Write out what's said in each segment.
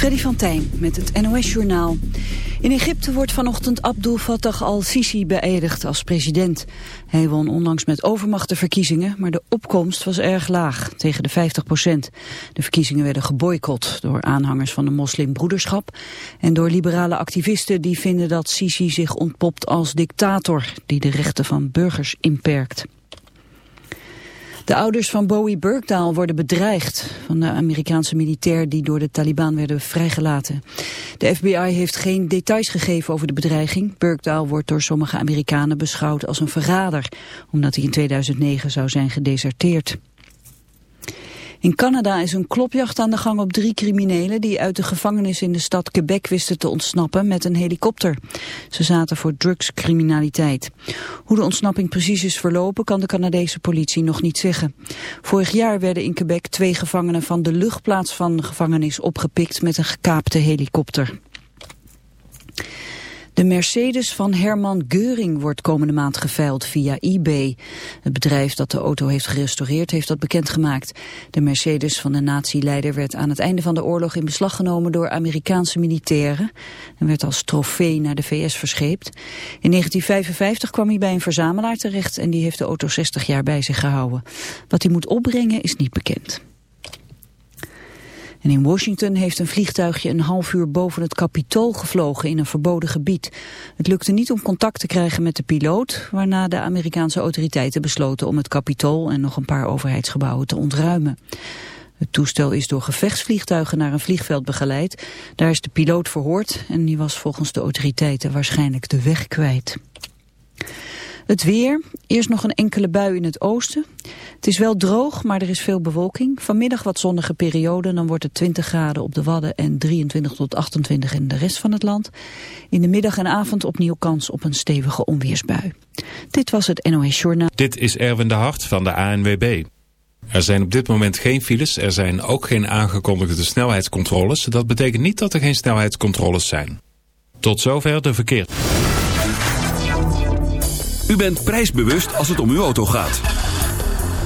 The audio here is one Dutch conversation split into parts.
Freddy van Tijn met het NOS-journaal. In Egypte wordt vanochtend Abdul Fattah al-Sisi beëdigd als president. Hij won onlangs met overmacht de verkiezingen, maar de opkomst was erg laag, tegen de 50 procent. De verkiezingen werden geboycott door aanhangers van de moslimbroederschap... en door liberale activisten die vinden dat Sisi zich ontpopt als dictator... die de rechten van burgers inperkt. De ouders van Bowie Burkdaal worden bedreigd van de Amerikaanse militair die door de Taliban werden vrijgelaten. De FBI heeft geen details gegeven over de bedreiging. Burkdaal wordt door sommige Amerikanen beschouwd als een verrader, omdat hij in 2009 zou zijn gedeserteerd. In Canada is een klopjacht aan de gang op drie criminelen die uit de gevangenis in de stad Quebec wisten te ontsnappen met een helikopter. Ze zaten voor drugscriminaliteit. Hoe de ontsnapping precies is verlopen kan de Canadese politie nog niet zeggen. Vorig jaar werden in Quebec twee gevangenen van de luchtplaats van de gevangenis opgepikt met een gekaapte helikopter. De Mercedes van Herman Geuring wordt komende maand geveild via eBay. Het bedrijf dat de auto heeft gerestaureerd heeft dat bekendgemaakt. De Mercedes van de nazi-leider werd aan het einde van de oorlog in beslag genomen door Amerikaanse militairen en werd als trofee naar de VS verscheept. In 1955 kwam hij bij een verzamelaar terecht en die heeft de auto 60 jaar bij zich gehouden. Wat hij moet opbrengen is niet bekend. In Washington heeft een vliegtuigje een half uur boven het Capitool gevlogen in een verboden gebied. Het lukte niet om contact te krijgen met de piloot, waarna de Amerikaanse autoriteiten besloten om het Capitool en nog een paar overheidsgebouwen te ontruimen. Het toestel is door gevechtsvliegtuigen naar een vliegveld begeleid. Daar is de piloot verhoord en die was volgens de autoriteiten waarschijnlijk de weg kwijt. Het weer, eerst nog een enkele bui in het oosten. Het is wel droog, maar er is veel bewolking. Vanmiddag wat zonnige periode, dan wordt het 20 graden op de Wadden en 23 tot 28 in de rest van het land. In de middag en avond opnieuw kans op een stevige onweersbui. Dit was het NOS Journaal. Dit is Erwin de Hart van de ANWB. Er zijn op dit moment geen files, er zijn ook geen aangekondigde snelheidscontroles. Dat betekent niet dat er geen snelheidscontroles zijn. Tot zover de verkeer. U bent prijsbewust als het om uw auto gaat.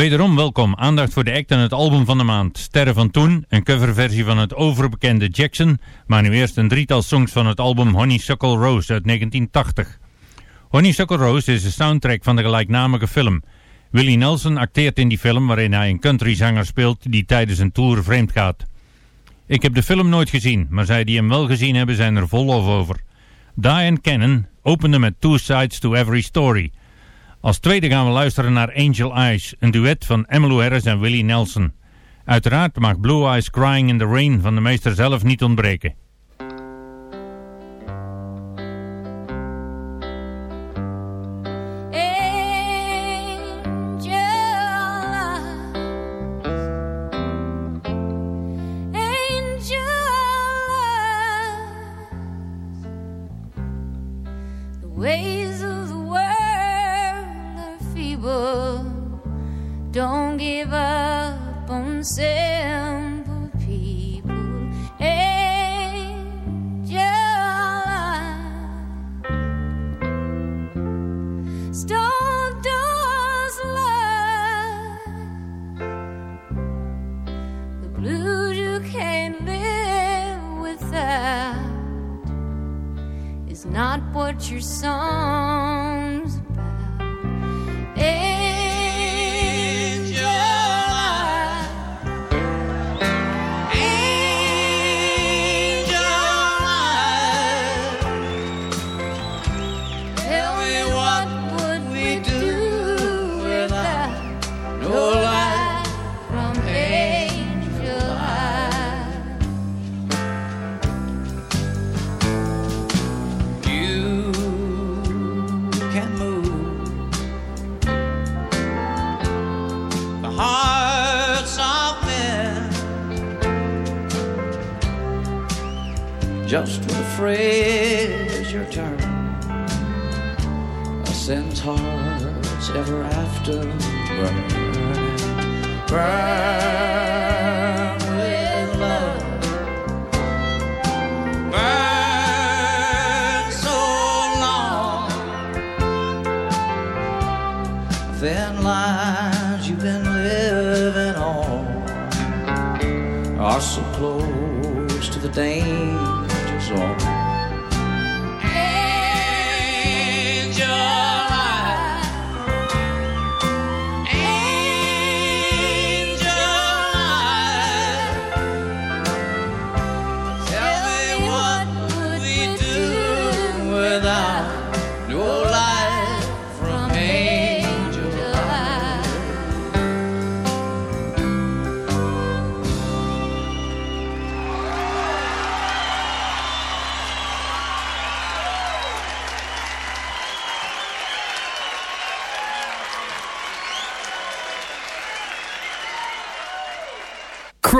Wederom welkom, aandacht voor de act en het album van de maand. Sterren van Toen, een coverversie van het overbekende Jackson, maar nu eerst een drietal songs van het album Honeysuckle Rose uit 1980. Honeysuckle Rose is de soundtrack van de gelijknamige film. Willie Nelson acteert in die film waarin hij een countryzanger speelt die tijdens een tour vreemd gaat. Ik heb de film nooit gezien, maar zij die hem wel gezien hebben zijn er vol over. Diane Cannon opende met Two Sides to Every Story... Als tweede gaan we luisteren naar Angel Eyes, een duet van Emmylou Harris en Willie Nelson. Uiteraard mag Blue Eyes Crying in the Rain van de meester zelf niet ontbreken. your song.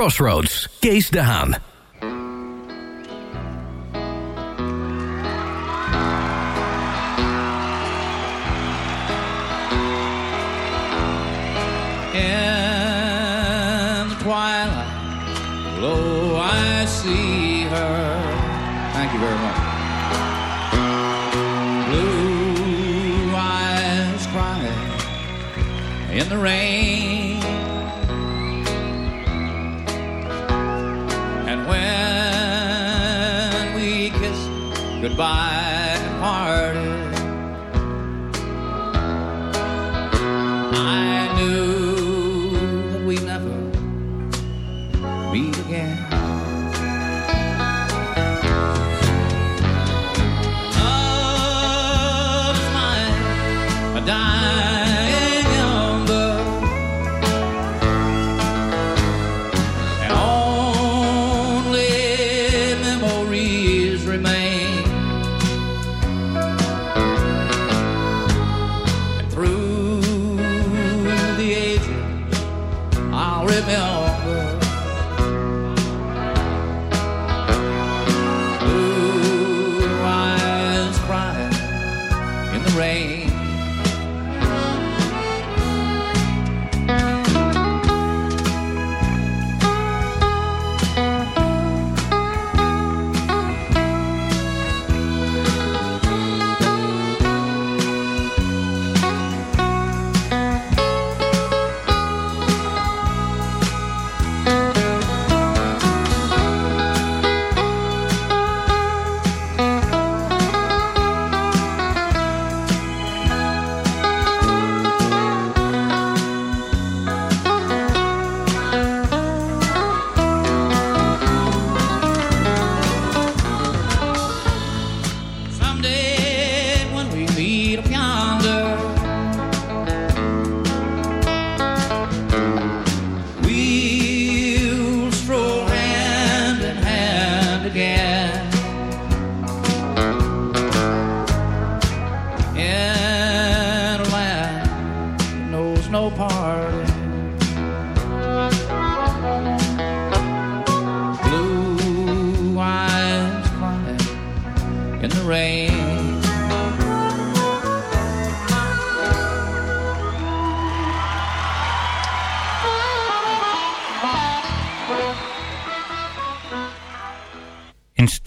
Crossroads, Kees de Haan. In the twilight glow, I see her. Thank you very much. Blue eyes crying in the rain. Bye.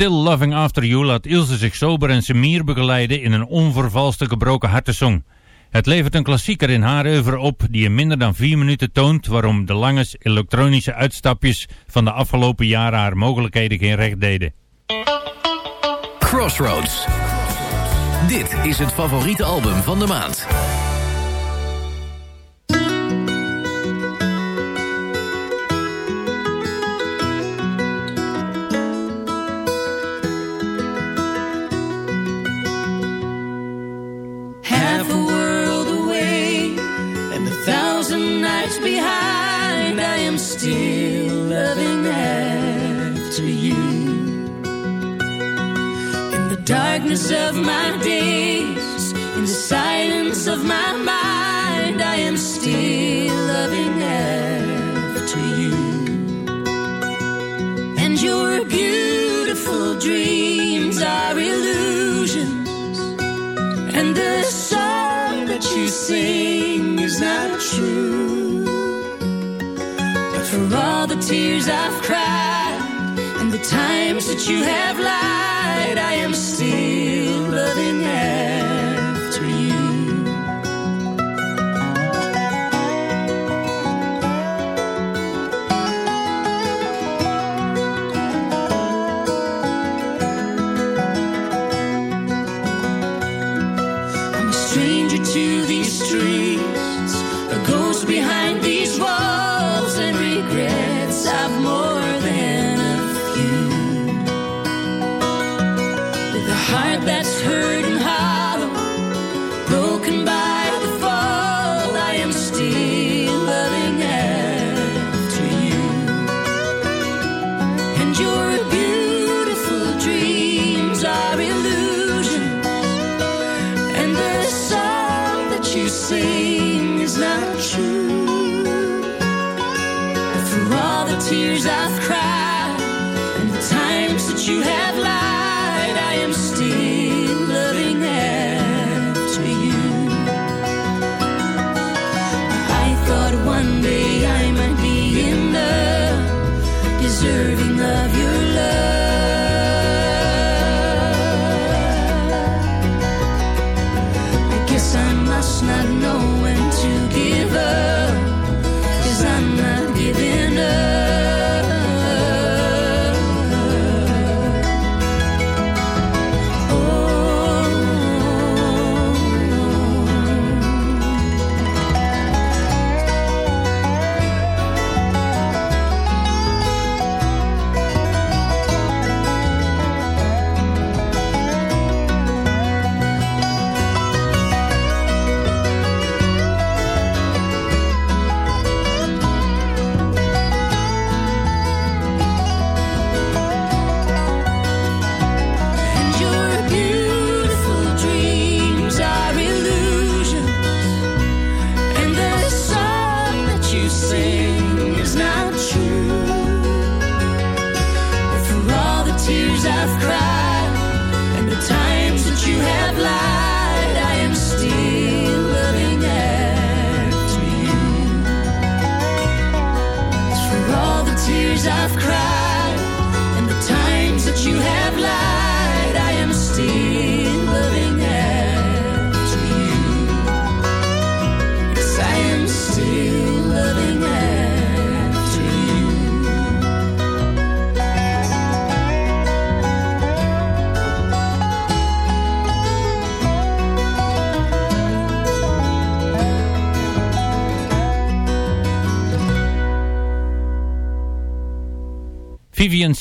Still Loving After You laat Ilse zich sober en semier begeleiden in een onvervalste gebroken hartensong. Het levert een klassieker in haar oeuvre op die in minder dan vier minuten toont waarom de lange elektronische uitstapjes van de afgelopen jaren haar mogelijkheden geen recht deden. Crossroads. Dit is het favoriete album van de maand. nights behind, I am still loving after you. In the darkness of my days, in the silence of my mind, I am still loving after you. And your beautiful dreams are illusions, and the sun what you sing is not true. But for all the tears I've cried and the times that you have lied.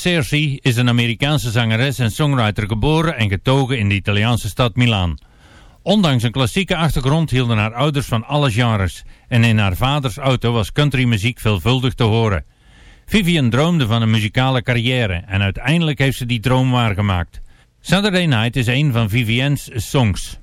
Cersei is een Amerikaanse zangeres en songwriter geboren en getogen in de Italiaanse stad Milaan. Ondanks een klassieke achtergrond hielden haar ouders van alle genres en in haar vaders auto was countrymuziek veelvuldig te horen. Vivian droomde van een muzikale carrière en uiteindelijk heeft ze die droom waargemaakt. Saturday Night is een van Vivian's songs.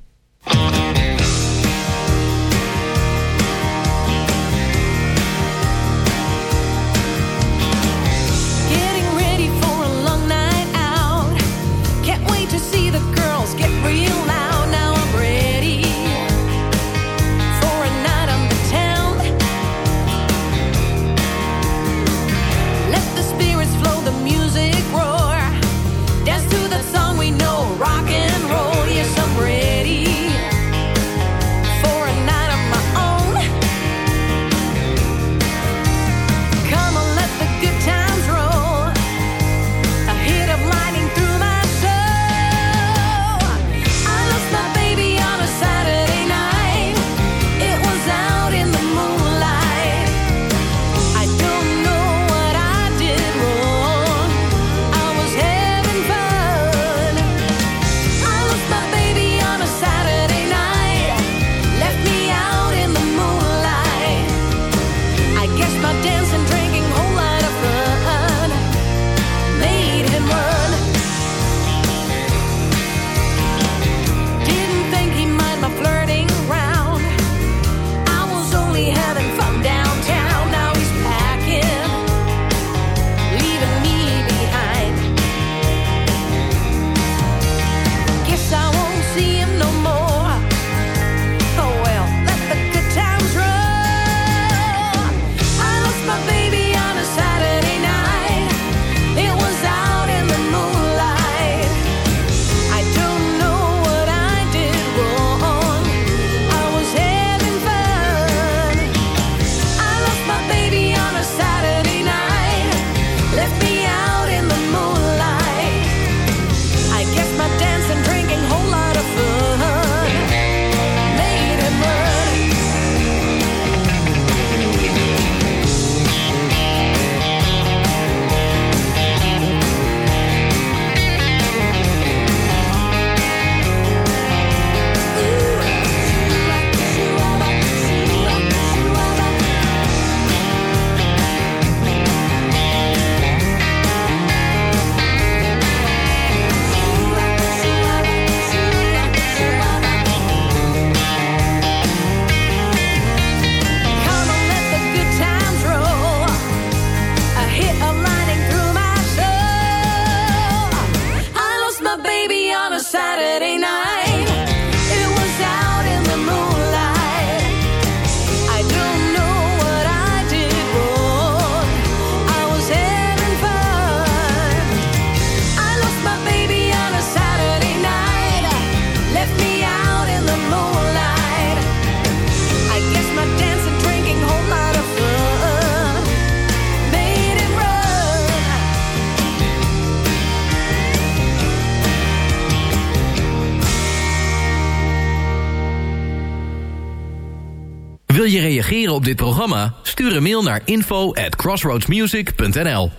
Stuur een mail naar info at crossroadsmusic.nl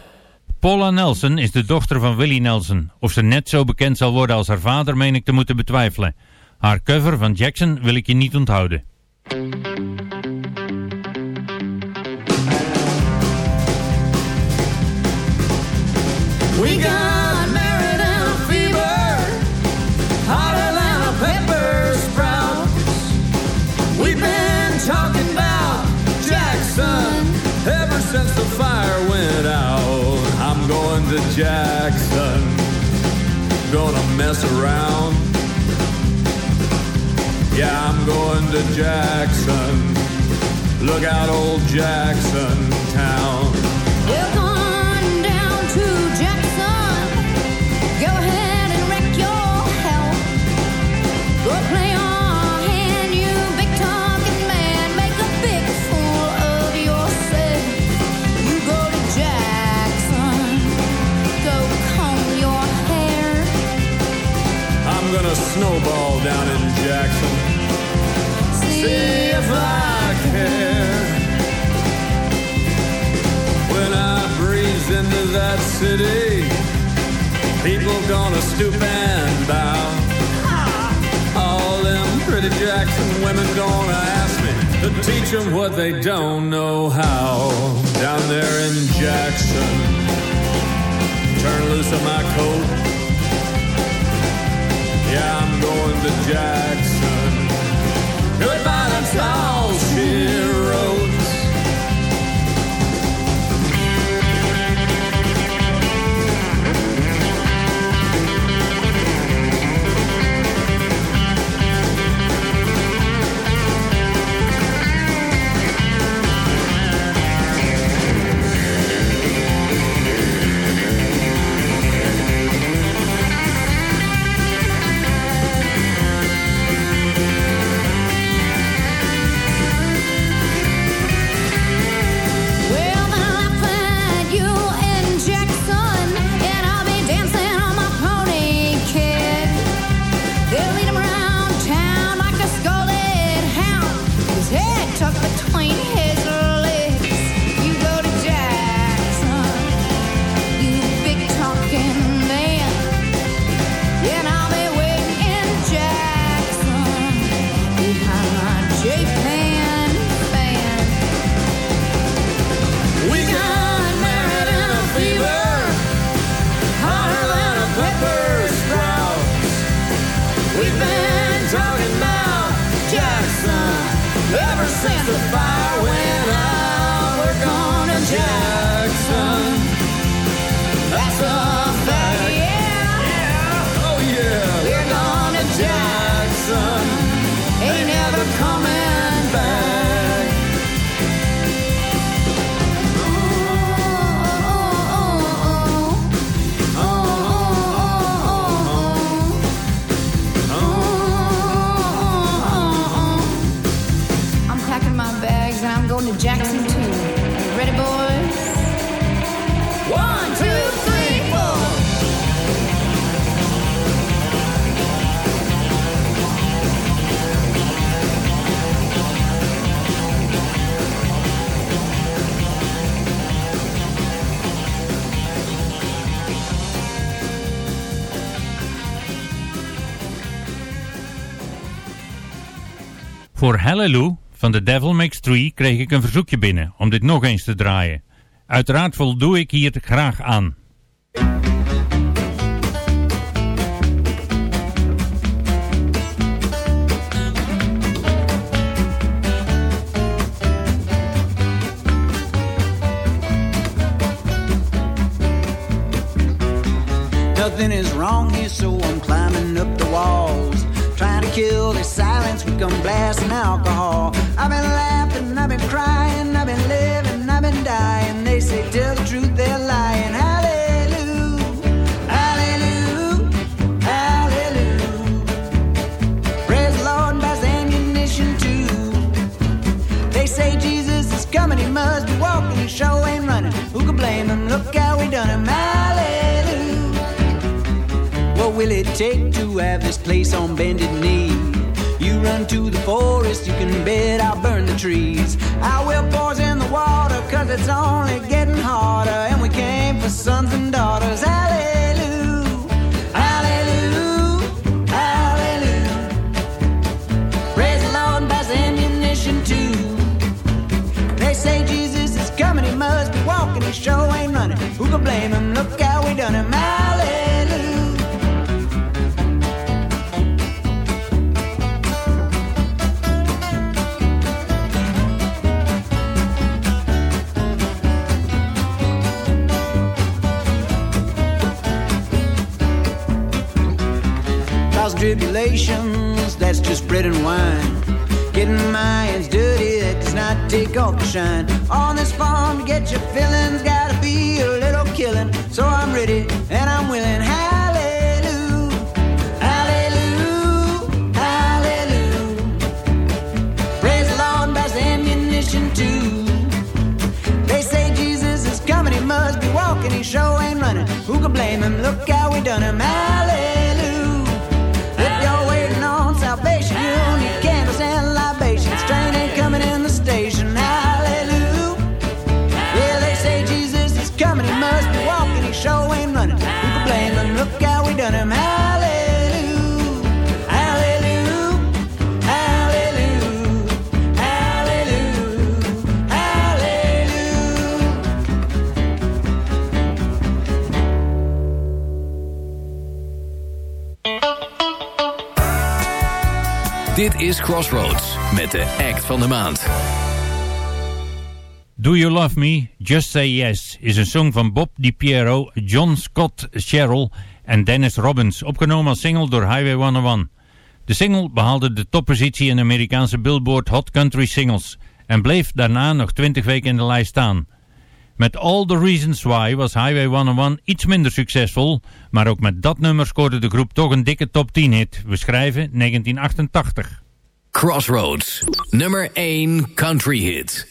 Paula Nelson is de dochter van Willie Nelson. Of ze net zo bekend zal worden als haar vader meen ik te moeten betwijfelen. Haar cover van Jackson wil ik je niet onthouden. Jackson. Gonna mess around. Yeah, I'm going to Jackson. Look out, old Jackson snowball down in Jackson. See if I care. When I breeze into that city, people gonna stoop and bow. All them pretty Jackson women gonna ask me to teach them what they don't know how. Down there in Jackson, turn loose of my coat. Yeah, I'm going to Jackson. Goodbye, that's all Voor Hallelujah van The Devil Makes Three kreeg ik een verzoekje binnen om dit nog eens te draaien. Uiteraard voldoe ik hier graag aan. Nothing is wrong here, so I'm climbing up kill this silence We come blasting alcohol. I've been laughing, I've been crying, I've been living, I've been dying. They say tell the truth, they're lying. Hallelujah, hallelujah, hallelujah. Praise the Lord ammunition too. They say Jesus is coming, he must be walking, he sure ain't running. Who can blame him? Look how we done him. Hallelujah. What will it take to have this place on bended knee? You run to the forest, you can bet I'll burn the trees. I will poison the water, cause it's only getting harder. And we came for sons and daughters. Hallelujah, hallelujah, hallelujah. Praise the Lord and pass the ammunition too. They say Jesus is coming, he must be walking, he sure ain't running. Who can blame him? Look how we done him. Hallelujah. Trials that's just bread and wine. Getting my hands dirty, that does not take off the shine. On this farm to get your feelings, gotta be a little killing. So I'm ready and I'm willing. Hallelujah, hallelujah, hallelujah. Praise the Lord and pass ammunition too. They say Jesus is coming, he must be walking, he sure ain't running. Who can blame him? Look how we done him. Hallelujah. Dit is Crossroads met de act van de maand. Do You Love Me? Just Say Yes is een song van Bob DiPiero, John Scott Sherrill en Dennis Robbins, opgenomen als single door Highway 101. De single behaalde de toppositie in de Amerikaanse Billboard Hot Country Singles en bleef daarna nog 20 weken in de lijst staan. Met All the Reasons Why was Highway 101 iets minder succesvol, maar ook met dat nummer scoorde de groep toch een dikke top 10 hit. We schrijven 1988. Crossroads, nummer 1 country hit.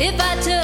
If I took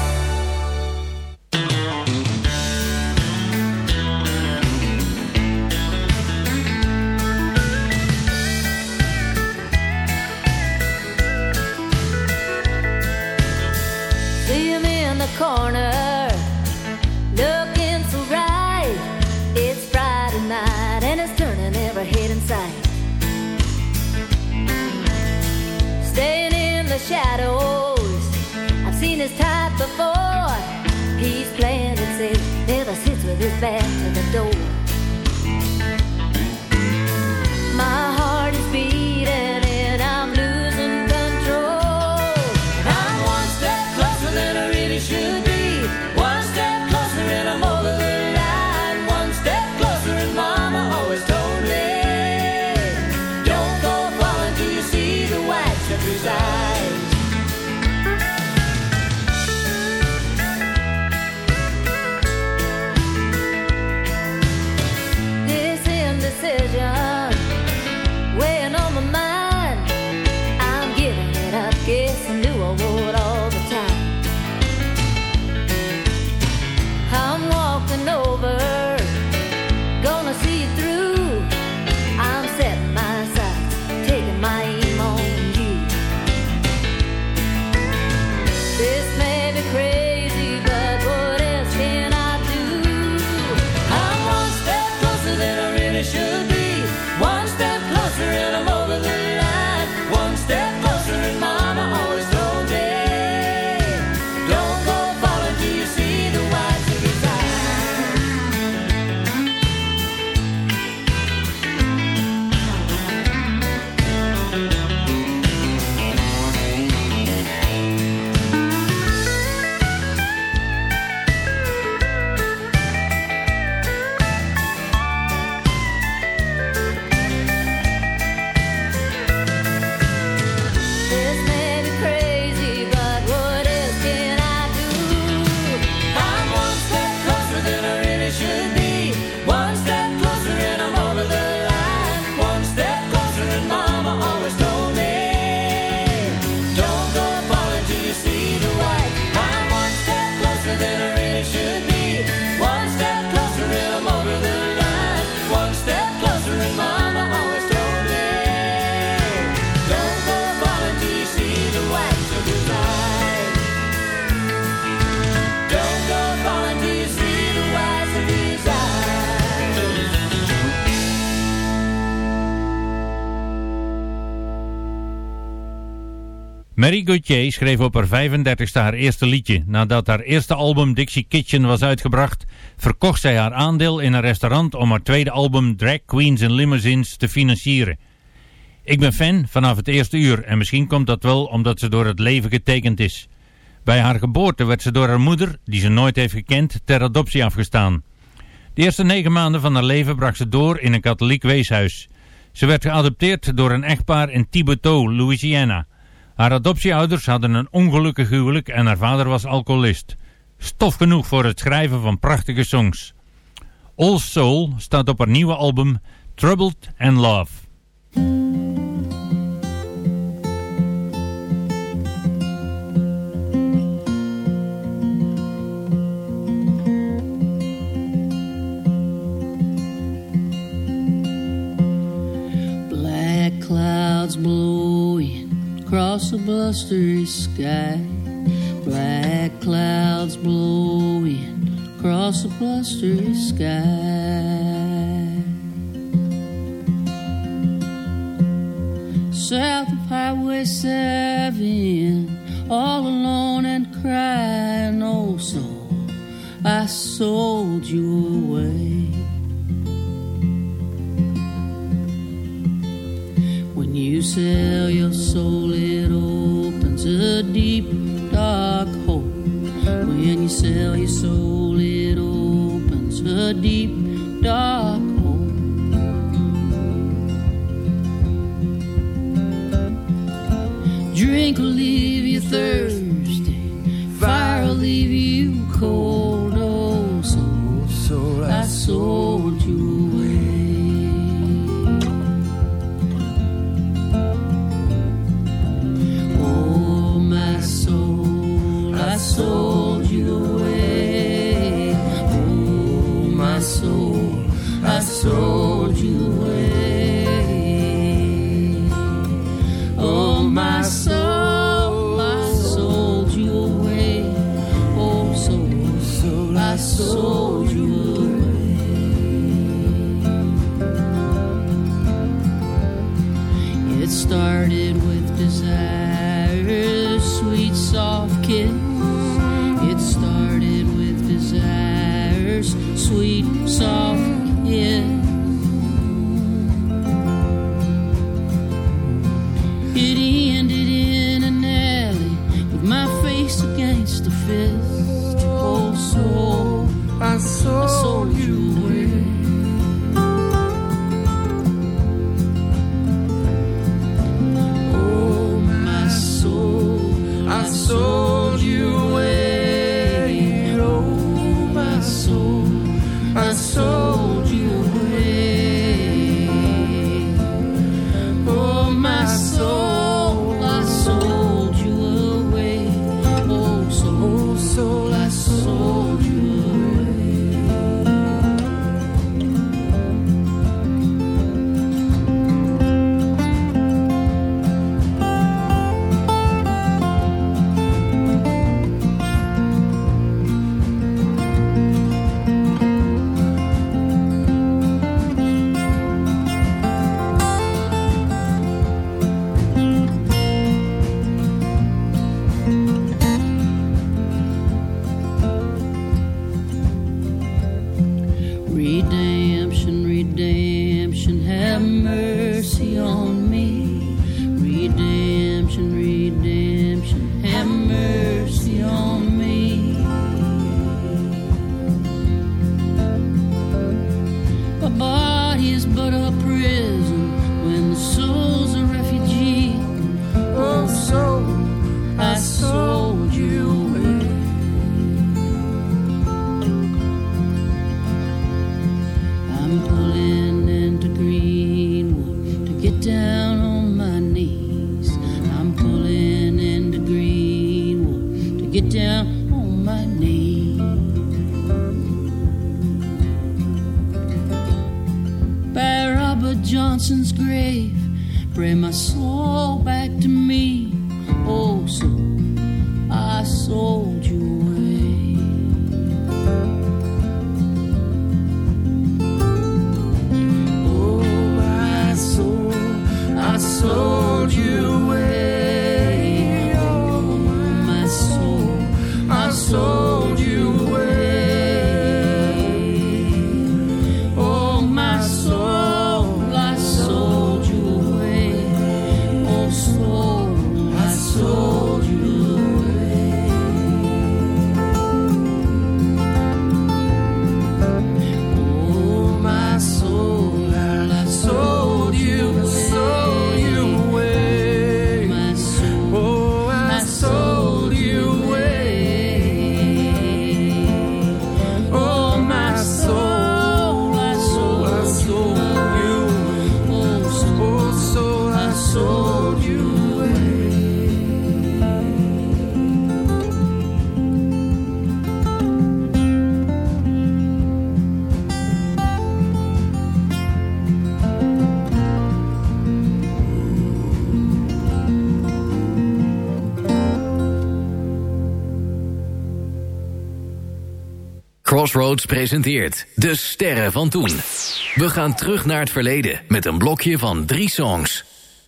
Mary Gauthier schreef op haar 35ste haar eerste liedje. Nadat haar eerste album Dixie Kitchen was uitgebracht, verkocht zij haar aandeel in een restaurant om haar tweede album Drag Queens and Limousines te financieren. Ik ben fan vanaf het eerste uur en misschien komt dat wel omdat ze door het leven getekend is. Bij haar geboorte werd ze door haar moeder, die ze nooit heeft gekend, ter adoptie afgestaan. De eerste negen maanden van haar leven bracht ze door in een katholiek weeshuis. Ze werd geadopteerd door een echtpaar in Thibodaux, Louisiana. Haar adoptieouders hadden een ongelukkig huwelijk en haar vader was alcoholist. Stof genoeg voor het schrijven van prachtige songs. All Soul staat op haar nieuwe album Troubled and Love. Black clouds blowing across a blustery sky. Black clouds blowing across a blustery sky. South of Highway 7, all alone and crying, oh soul, I sold you away. You sell your soul, it opens a deep, dark hole. When you sell your soul, it opens a deep, dark hole. Drink will leave you thirsty, Crossroads presenteert De Sterren van Toen. We gaan terug naar het verleden met een blokje van drie songs.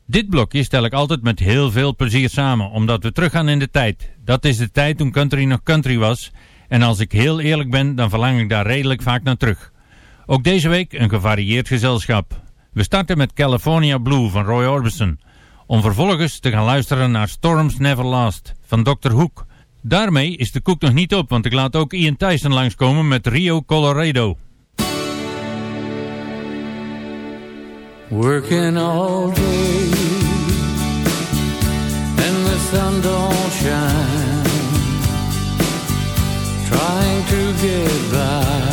Dit blokje stel ik altijd met heel veel plezier samen, omdat we teruggaan in de tijd. Dat is de tijd toen country nog country was. En als ik heel eerlijk ben, dan verlang ik daar redelijk vaak naar terug. Ook deze week een gevarieerd gezelschap. We starten met California Blue van Roy Orbison. Om vervolgens te gaan luisteren naar Storms Never Last van Dr. Hook. Daarmee is de koek nog niet op, want ik laat ook Ian Tyson langskomen met Rio Colorado. Working all day and the sun don't shine. Trying to get by,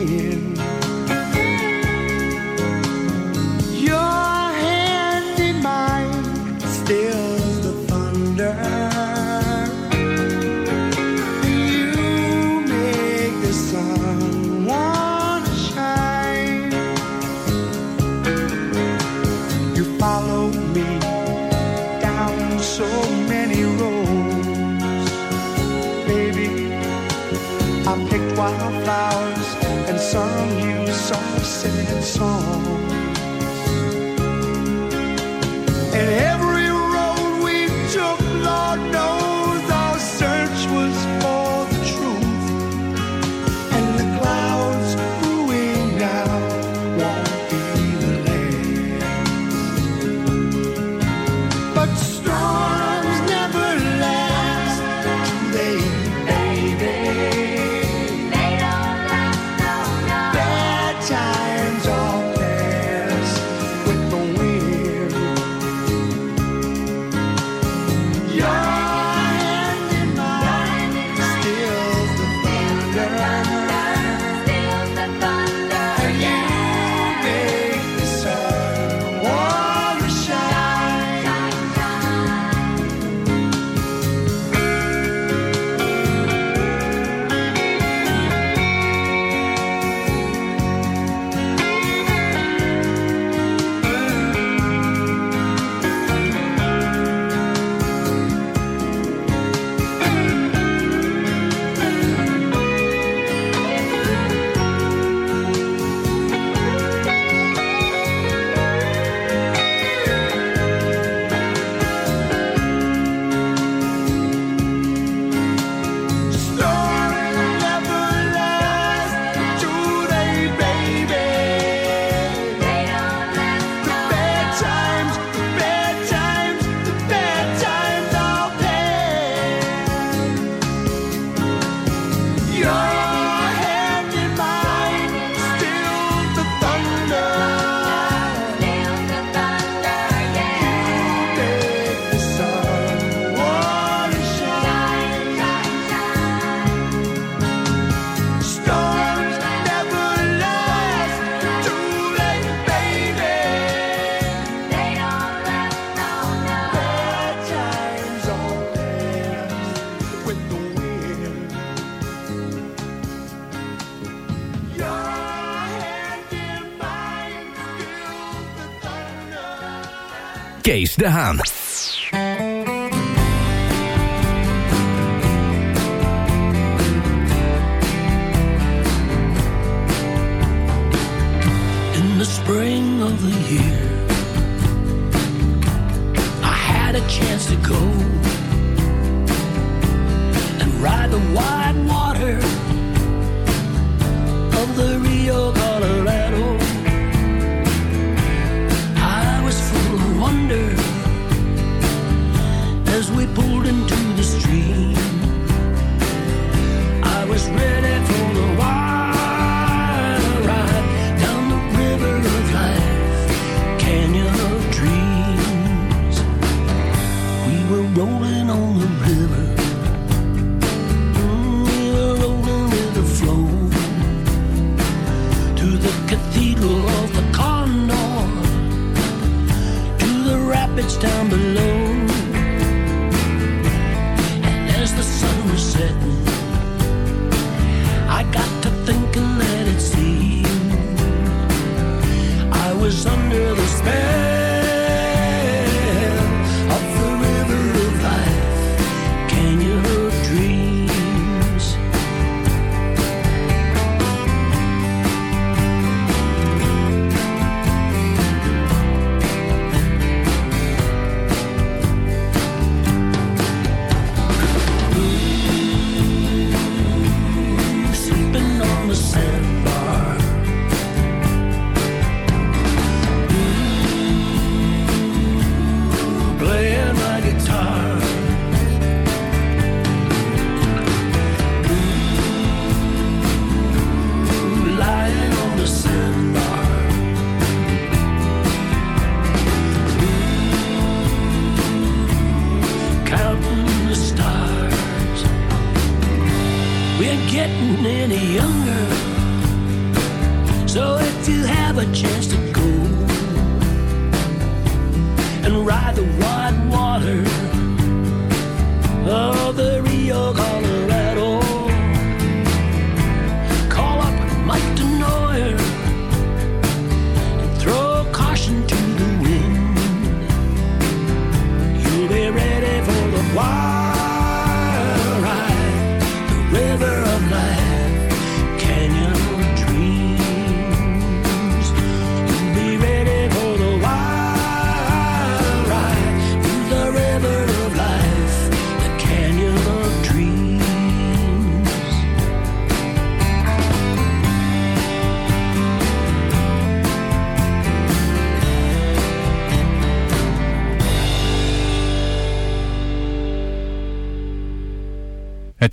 de Haan.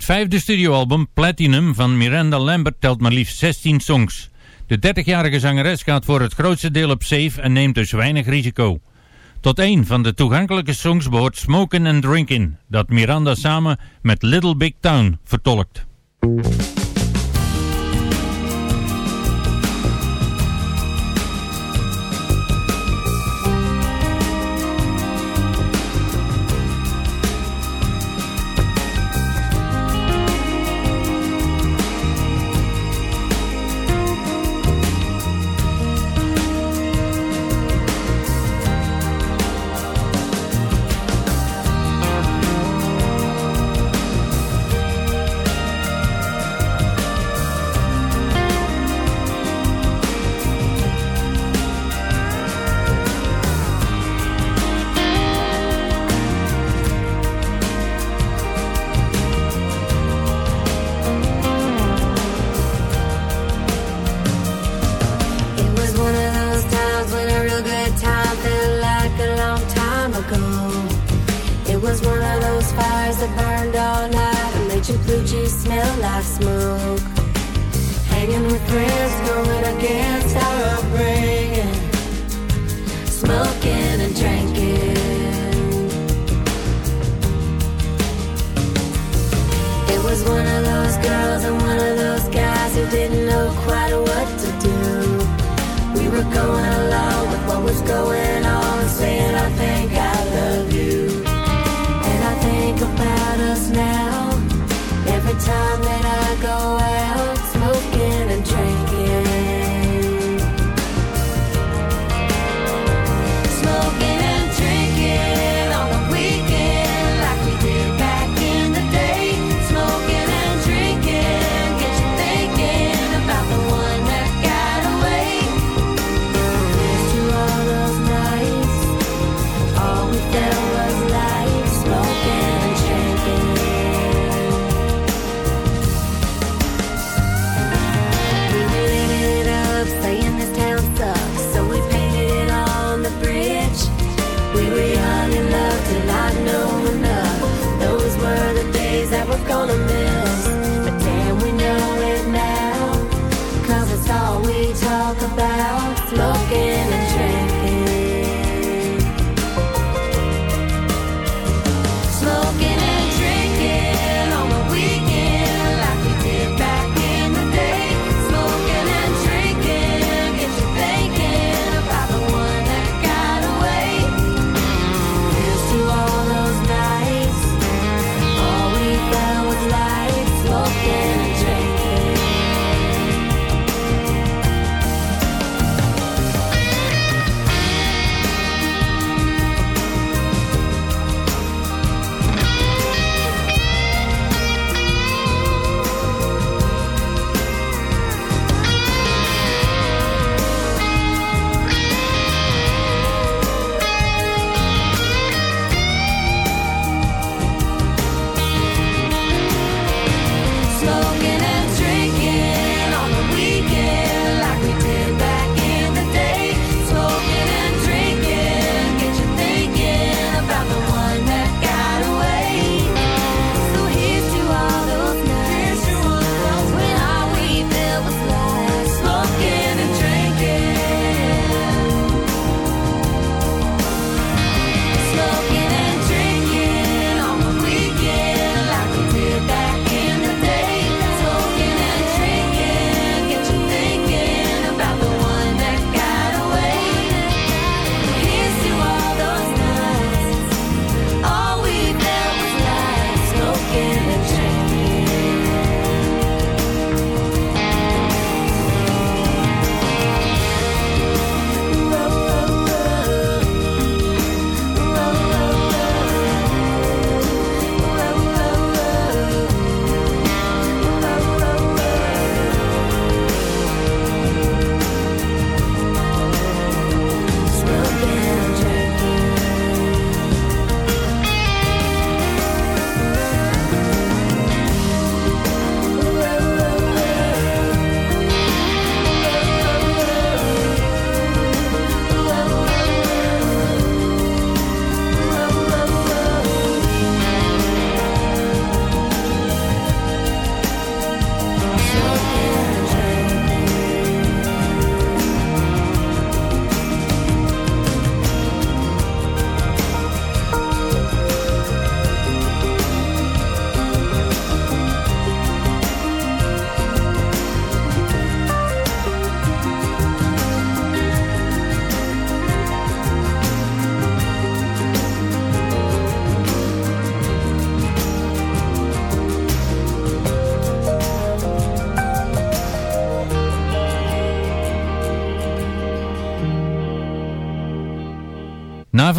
vijfde studioalbum Platinum van Miranda Lambert telt maar liefst 16 songs. De 30-jarige zangeres gaat voor het grootste deel op safe en neemt dus weinig risico. Tot een van de toegankelijke songs behoort Smokin' and Drinkin', dat Miranda samen met Little Big Town vertolkt. was one of those girls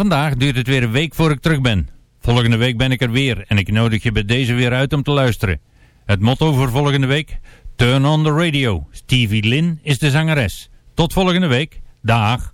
vandaag duurt het weer een week voor ik terug ben. Volgende week ben ik er weer en ik nodig je bij deze weer uit om te luisteren. Het motto voor volgende week? Turn on the radio. Stevie Lynn is de zangeres. Tot volgende week. Dag.